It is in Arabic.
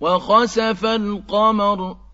وَخَسَفَ الْقَمَرُ.